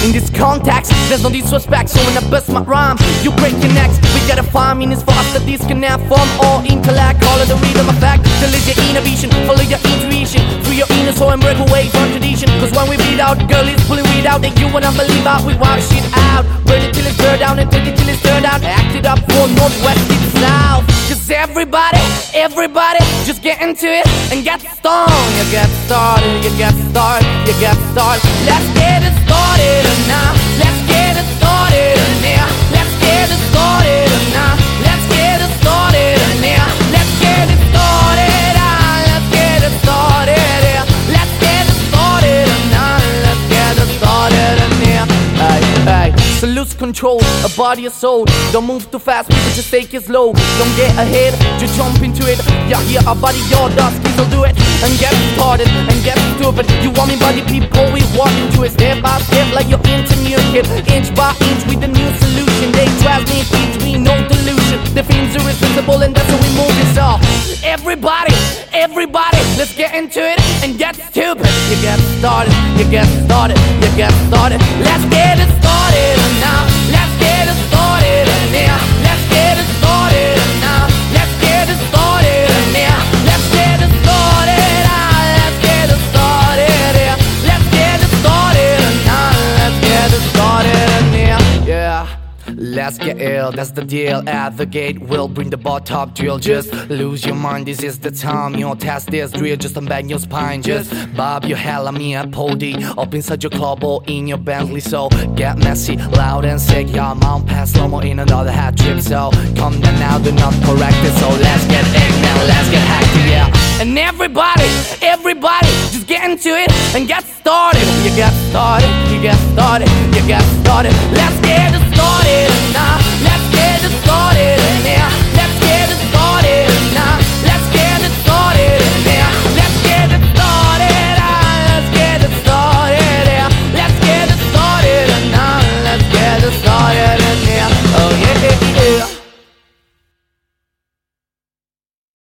In this context, there's no disrespect, so when I bust my rhyme, you break your necks. We gotta find meanings for us that disconnect from all intellect. It the rhythm effect. Delete your inhibition, follow your intuition. Free your inner soul and break away from tradition. Cause when we beat out, girl is pulling weed out, that you wanna believe out. We wash it out. Burn it till it's burned down and take it till it's turned out. Act it up for Northwest and South. Cause everybody, everybody, just get into it and get stoned. You get started, you get started, you get started. Let's get So lose control of body and soul. Don't move too fast, people just take it slow. Don't get ahead, just jump into it. Yeah, here, our body, your dust, please do it. And get started and get stupid. You want me body, people, we walk into it step by step like you're into new kid. Inch by inch with a new solution. They drive me, teach me, no delusion. The themes are irresistible and that's how we move it. So, everybody, everybody, let's get into it and get stupid. You get started, you get started, you get started. Let's get it started Let's get ill, that's the deal. At the gate, we'll bring the bar top drill. Just lose your mind, this is the time. You'll test this drill, just unbang your spine. Just bob your hell on me at Pody. Up inside your club or in your Bentley. So get messy, loud and sick. Y'all pass past slow mo in another hat trip. So come down now, do not correct it. So let's get it now, let's get hacked, yeah. And everybody, everybody, just get into it and get started. You get started, you get started, you get started. Let's get